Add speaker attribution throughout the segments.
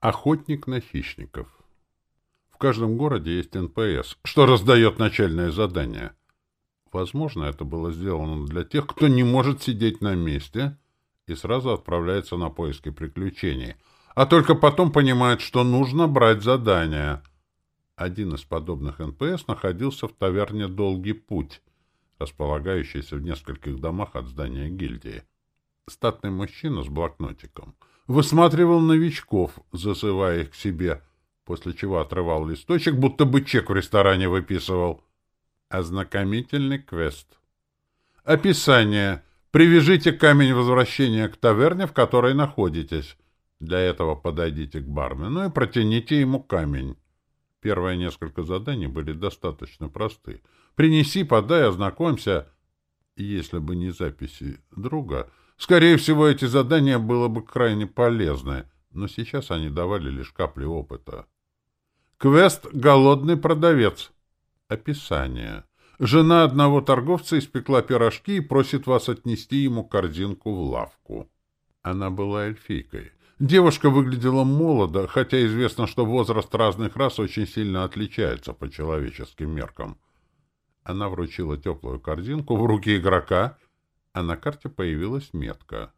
Speaker 1: Охотник на хищников. В каждом городе есть НПС, что раздает начальное задание. Возможно, это было сделано для тех, кто не может сидеть на месте и сразу отправляется на поиски приключений, а только потом понимает, что нужно брать задания. Один из подобных НПС находился в таверне «Долгий путь», располагающейся в нескольких домах от здания гильдии. Статный мужчина с блокнотиком высматривал новичков, зазывая их к себе, после чего отрывал листочек, будто бы чек в ресторане выписывал. Ознакомительный квест. Описание. Привяжите камень возвращения к таверне, в которой находитесь. Для этого подойдите к бармену и протяните ему камень. Первые несколько заданий были достаточно просты. «Принеси, подай, ознакомься». Если бы не записи друга, скорее всего, эти задания было бы крайне полезны, но сейчас они давали лишь капли опыта. Квест «Голодный продавец». Описание. Жена одного торговца испекла пирожки и просит вас отнести ему корзинку в лавку. Она была эльфийкой. Девушка выглядела молодо, хотя известно, что возраст разных рас очень сильно отличается по человеческим меркам. Она вручила теплую корзинку в руки игрока, а на карте появилась метка.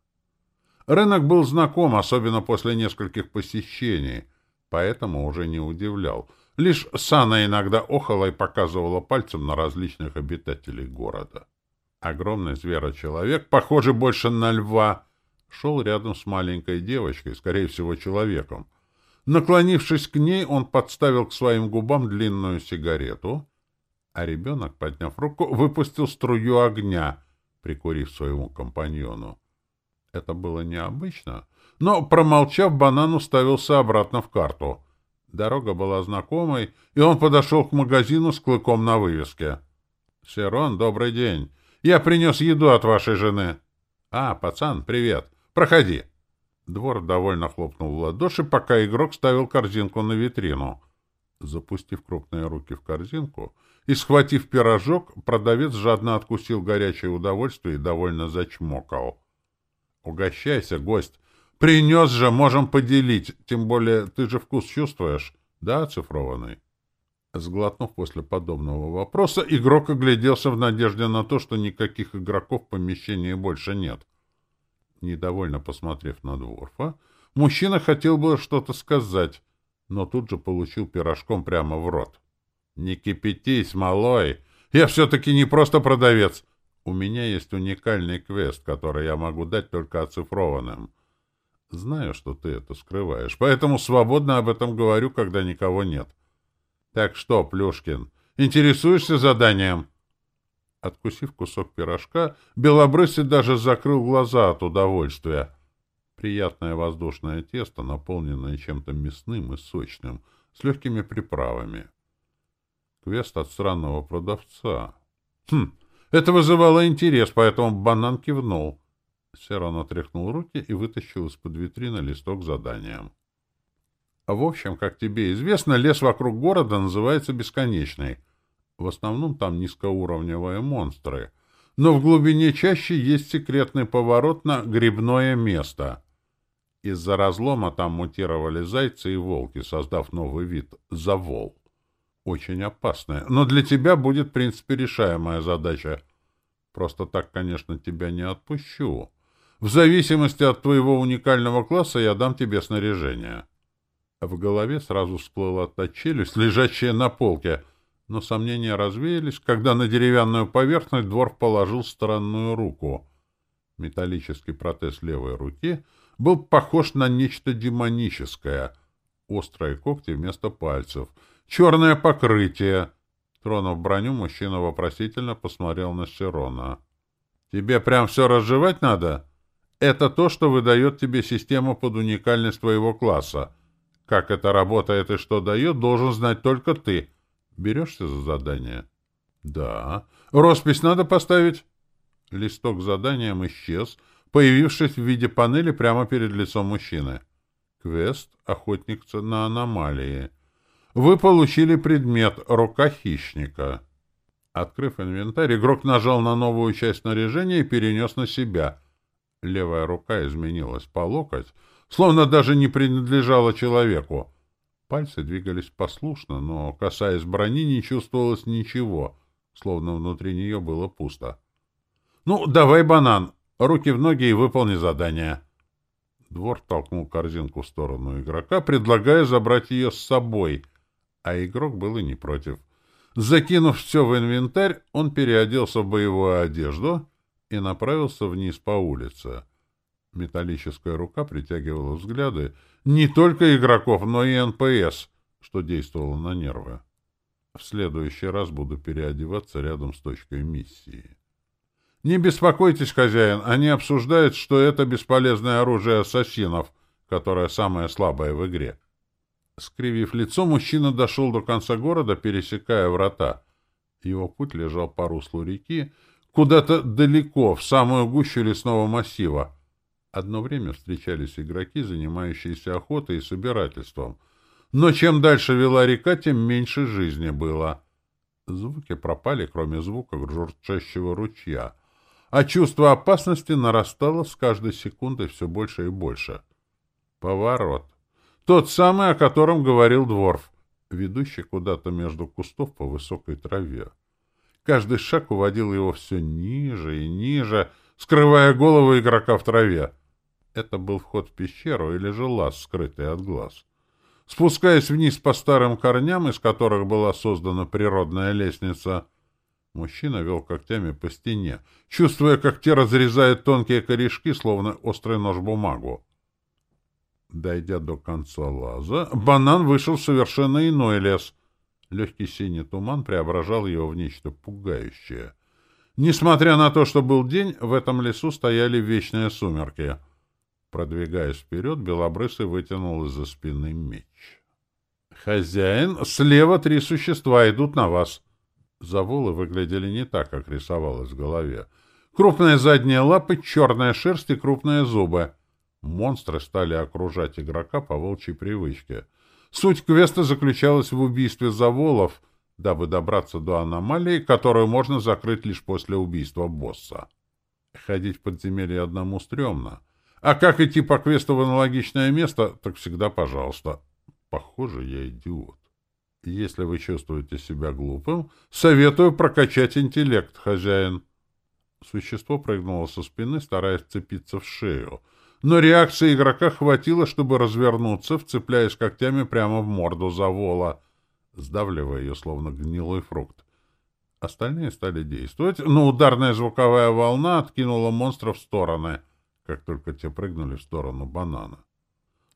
Speaker 1: Рынок был знаком, особенно после нескольких посещений, поэтому уже не удивлял. Лишь Сана иногда охала и показывала пальцем на различных обитателей города. Огромный зверочеловек, похожий больше на льва, шел рядом с маленькой девочкой, скорее всего, человеком. Наклонившись к ней, он подставил к своим губам длинную сигарету, а ребенок, подняв руку, выпустил струю огня, прикурив своему компаньону. Это было необычно, но, промолчав, банан уставился обратно в карту. Дорога была знакомой, и он подошел к магазину с клыком на вывеске. — Серон, добрый день. Я принес еду от вашей жены. — А, пацан, привет. Проходи. Двор довольно хлопнул в ладоши, пока игрок ставил корзинку на витрину. Запустив крупные руки в корзинку и схватив пирожок, продавец жадно откусил горячее удовольствие и довольно зачмокал. — Угощайся, гость. Принес же, можем поделить. Тем более, ты же вкус чувствуешь, да, оцифрованный? Сглотнув после подобного вопроса, игрок огляделся в надежде на то, что никаких игроков в помещении больше нет. Недовольно посмотрев на Дворфа, мужчина хотел было что-то сказать, но тут же получил пирожком прямо в рот. «Не кипятись, малой! Я все-таки не просто продавец! У меня есть уникальный квест, который я могу дать только оцифрованным. Знаю, что ты это скрываешь, поэтому свободно об этом говорю, когда никого нет. Так что, Плюшкин, интересуешься заданием?» Откусив кусок пирожка, Белобрысый даже закрыл глаза от удовольствия. Приятное воздушное тесто, наполненное чем-то мясным и сочным, с легкими приправами. Квест от странного продавца. Хм, это вызывало интерес, поэтому банан кивнул. Серон отряхнул руки и вытащил из-под витрины листок с заданием. В общем, как тебе известно, лес вокруг города называется Бесконечный — в основном там низкоуровневые монстры. Но в глубине чаще есть секретный поворот на грибное место. Из-за разлома там мутировали зайцы и волки, создав новый вид — завол. Очень опасная, но для тебя будет, в принципе, решаемая задача. Просто так, конечно, тебя не отпущу. В зависимости от твоего уникального класса я дам тебе снаряжение. В голове сразу всплыла та челюсть, лежащая на полке — но сомнения развеялись, когда на деревянную поверхность двор положил странную руку. Металлический протез левой руки был похож на нечто демоническое. Острые когти вместо пальцев, черное покрытие. Тронув броню, мужчина вопросительно посмотрел на Сирона. «Тебе прям все разжевать надо?» «Это то, что выдает тебе система под уникальность твоего класса. Как это работает и что дает, должен знать только ты». Берешься за задание? Да. Роспись надо поставить? Листок с заданием исчез, появившись в виде панели прямо перед лицом мужчины. Квест «Охотник на аномалии». Вы получили предмет «Рука хищника». Открыв инвентарь, игрок нажал на новую часть снаряжения и перенес на себя. Левая рука изменилась по локоть, словно даже не принадлежало человеку. Пальцы двигались послушно, но, касаясь брони, не чувствовалось ничего, словно внутри нее было пусто. «Ну, давай банан! Руки в ноги и выполни задание!» Двор толкнул корзинку в сторону игрока, предлагая забрать ее с собой, а игрок был и не против. Закинув все в инвентарь, он переоделся в боевую одежду и направился вниз по улице. Металлическая рука притягивала взгляды не только игроков, но и НПС, что действовало на нервы. В следующий раз буду переодеваться рядом с точкой миссии. Не беспокойтесь, хозяин, они обсуждают, что это бесполезное оружие ассасинов, которое самое слабое в игре. Скривив лицо, мужчина дошел до конца города, пересекая врата. Его путь лежал по руслу реки, куда-то далеко, в самую гущу лесного массива. Одно время встречались игроки, занимающиеся охотой и собирательством. Но чем дальше вела река, тем меньше жизни было. Звуки пропали, кроме звука журчащего ручья — а чувство опасности нарастало с каждой секундой все больше и больше. Поворот. Тот самый, о котором говорил Дворф, ведущий куда-то между кустов по высокой траве. Каждый шаг уводил его все ниже и ниже, скрывая голову игрока в траве. Это был вход в пещеру или же лаз, скрытый от глаз. Спускаясь вниз по старым корням, из которых была создана природная лестница, Мужчина вел когтями по стене, чувствуя, как те разрезают тонкие корешки, словно острый нож бумагу. Дойдя до конца лаза, банан вышел в совершенно иной лес. Легкий синий туман преображал его в нечто пугающее. Несмотря на то, что был день, в этом лесу стояли вечные сумерки. Продвигаясь вперед, Белобрысый вытянул из-за спины меч. «Хозяин, слева три существа идут на вас!» Заволы выглядели не так, как рисовалось в голове. Крупные задние лапы, черная шерсть и крупные зубы. Монстры стали окружать игрока по волчьей привычке. Суть квеста заключалась в убийстве заволов, дабы добраться до аномалии, которую можно закрыть лишь после убийства босса. Ходить в подземелье одному стрёмно. А как идти по квесту в аналогичное место, так всегда пожалуйста. Похоже, я идиот. Если вы чувствуете себя глупым, советую прокачать интеллект, хозяин. Существо прыгнуло со спины, стараясь цепиться в шею. Но реакции игрока хватило, чтобы развернуться, вцепляясь когтями прямо в морду завола, сдавливая ее, словно гнилой фрукт. Остальные стали действовать, но ударная звуковая волна откинула монстра в стороны, как только те прыгнули в сторону банана.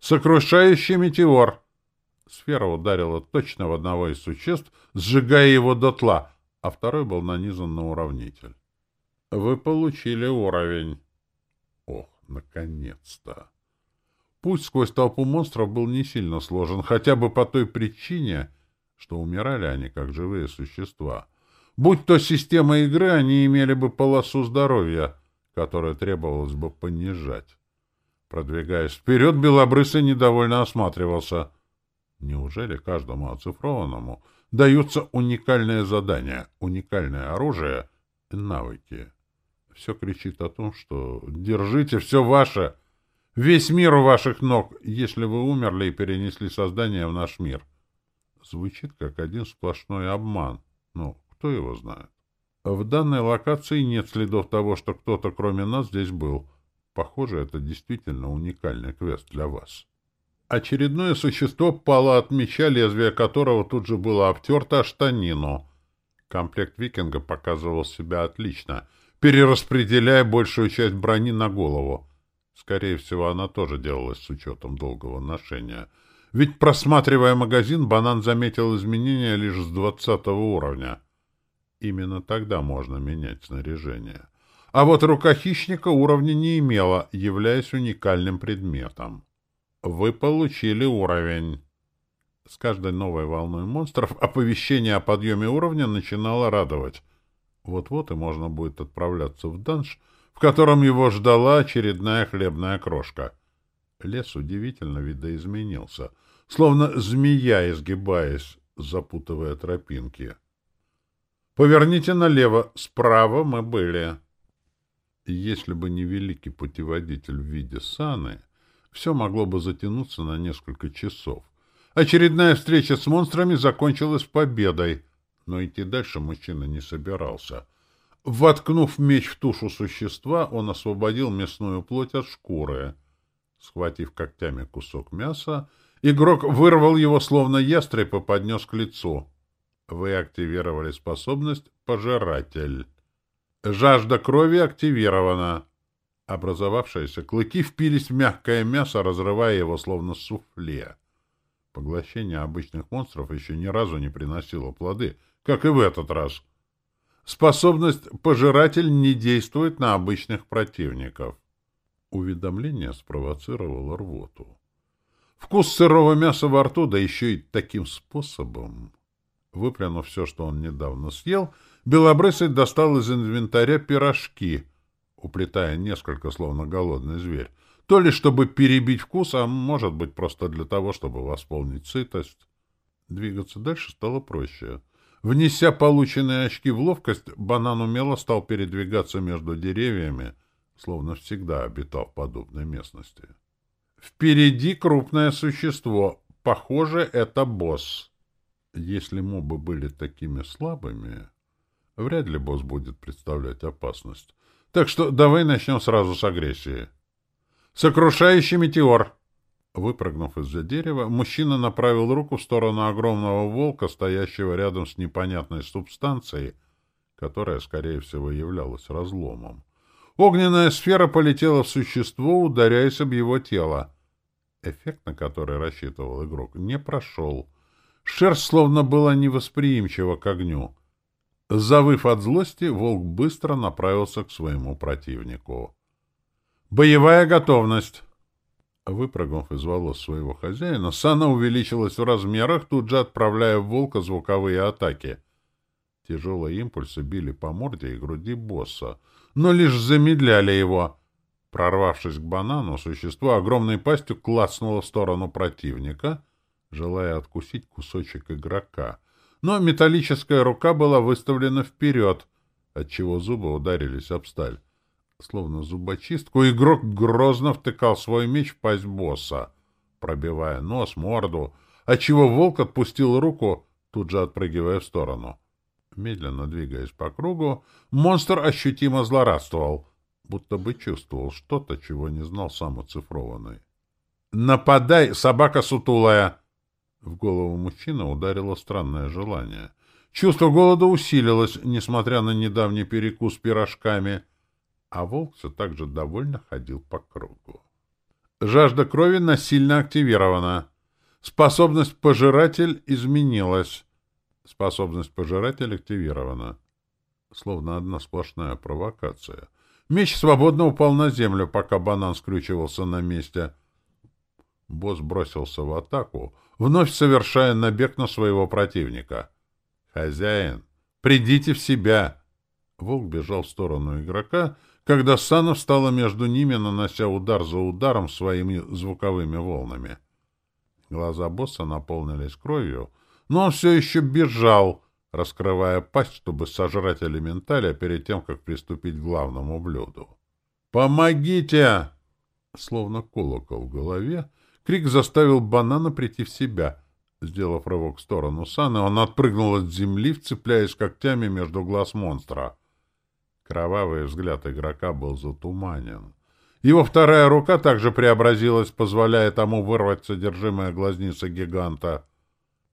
Speaker 1: «Сокрушающий метеор!» Сфера ударила точно в одного из существ, сжигая его дотла, а второй был нанизан на уравнитель. Вы получили уровень. Ох, наконец-то! Путь сквозь толпу монстров был не сильно сложен, хотя бы по той причине, что умирали они как живые существа. Будь то система игры, они имели бы полосу здоровья, которую требовалось бы понижать. Продвигаясь вперед, Белобрысый недовольно осматривался — Неужели каждому оцифрованному даются уникальные задания, уникальное оружие и навыки? Все кричит о том, что «держите, все ваше!» Весь мир у ваших ног, если вы умерли и перенесли создание в наш мир. Звучит как один сплошной обман. Ну, кто его знает? В данной локации нет следов того, что кто-то кроме нас здесь был. Похоже, это действительно уникальный квест для вас. Очередное существо пало от меча, лезвие которого тут же было обтерто о штанину. Комплект викинга показывал себя отлично, перераспределяя большую часть брони на голову. Скорее всего, она тоже делалась с учетом долгого ношения. Ведь, просматривая магазин, банан заметил изменения лишь с двадцатого уровня. Именно тогда можно менять снаряжение. А вот рука хищника уровня не имела, являясь уникальным предметом. Вы получили уровень. С каждой новой волной монстров оповещение о подъеме уровня начинало радовать. Вот-вот и можно будет отправляться в данж, в котором его ждала очередная хлебная крошка. Лес удивительно видоизменился, словно змея, изгибаясь, запутывая тропинки. «Поверните налево, справа мы были». Если бы не великий путеводитель в виде саны, все могло бы затянуться на несколько часов. Очередная встреча с монстрами закончилась победой, но идти дальше мужчина не собирался. Воткнув меч в тушу существа, он освободил мясную плоть от шкуры. Схватив когтями кусок мяса, игрок вырвал его, словно ястреб, и поднес к лицу. Вы активировали способность «Пожиратель». Жажда крови активирована. Образовавшиеся клыки впились в мягкое мясо, разрывая его словно суфле. Поглощение обычных монстров еще ни разу не приносило плоды, как и в этот раз. Способность «Пожиратель» не действует на обычных противников. Уведомление спровоцировало рвоту. Вкус сырого мяса во рту, да еще и таким способом. Выплюнув все, что он недавно съел, Белобрысый достал из инвентаря пирожки, уплетая несколько, словно голодный зверь. То ли чтобы перебить вкус, а может быть просто для того, чтобы восполнить сытость. Двигаться дальше стало проще. Внеся полученные очки в ловкость, банан умело стал передвигаться между деревьями, словно всегда обитал в подобной местности. Впереди крупное существо. Похоже, это босс. Если мобы были такими слабыми, вряд ли босс будет представлять опасность. Так что давай начнем сразу с агрессии. Сокрушающий метеор. Выпрыгнув из-за дерева, мужчина направил руку в сторону огромного волка, стоящего рядом с непонятной субстанцией, которая, скорее всего, являлась разломом. Огненная сфера полетела в существо, ударяясь об его тело. Эффект, на который рассчитывал игрок, не прошел. Шерсть словно была невосприимчива к огню. Завыв от злости, волк быстро направился к своему противнику. «Боевая готовность!» Выпрыгнув из волос своего хозяина, Сана увеличилась в размерах, тут же отправляя в волка звуковые атаки. Тяжелые импульсы били по морде и груди босса, но лишь замедляли его. Прорвавшись к банану, существо огромной пастью клацнуло в сторону противника, желая откусить кусочек игрока. Но металлическая рука была выставлена вперед, отчего зубы ударились об сталь. Словно зубочистку, игрок грозно втыкал свой меч в пасть босса, пробивая нос, морду, отчего волк отпустил руку, тут же отпрыгивая в сторону. Медленно двигаясь по кругу, монстр ощутимо злорадствовал, будто бы чувствовал что-то, чего не знал сам оцифрованный. «Нападай, собака сутулая!» В голову мужчины ударило странное желание. Чувство голода усилилось, несмотря на недавний перекус пирожками, а волк все так же довольно ходил по кругу. Жажда крови насильно активирована. Способность пожиратель изменилась. Способность пожиратель активирована. Словно одна сплошная провокация. Меч свободно упал на землю, пока банан скрючивался на месте. Босс бросился в атаку, вновь совершая набег на своего противника. «Хозяин, придите в себя!» Волк бежал в сторону игрока, когда Сана встала между ними, нанося удар за ударом своими звуковыми волнами. Глаза босса наполнились кровью, но он все еще бежал, раскрывая пасть, чтобы сожрать элементаля перед тем, как приступить к главному блюду. «Помогите!» Словно колокол в голове, крик заставил банана прийти в себя. Сделав рывок в сторону Саны, он отпрыгнул от земли, вцепляясь когтями между глаз монстра. Кровавый взгляд игрока был затуманен. Его вторая рука также преобразилась, позволяя тому вырвать содержимое глазницы гиганта —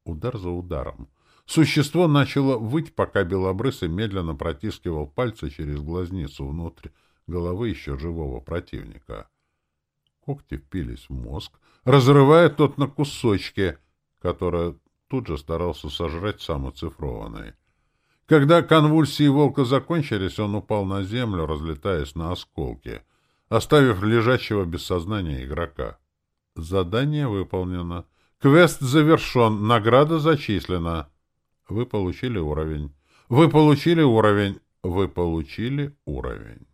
Speaker 1: Удар за ударом. Существо начало выть, пока белобрысый медленно протискивал пальцы через глазницу внутрь головы еще живого противника. Когти впились в мозг, разрывая тот на кусочки, которые тут же старался сожрать сам оцифрованный. Когда конвульсии волка закончились, он упал на землю, разлетаясь на осколки, оставив лежащего без сознания игрока. Задание выполнено. Квест завершен, награда зачислена. Вы получили уровень. Вы получили уровень. Вы получили уровень.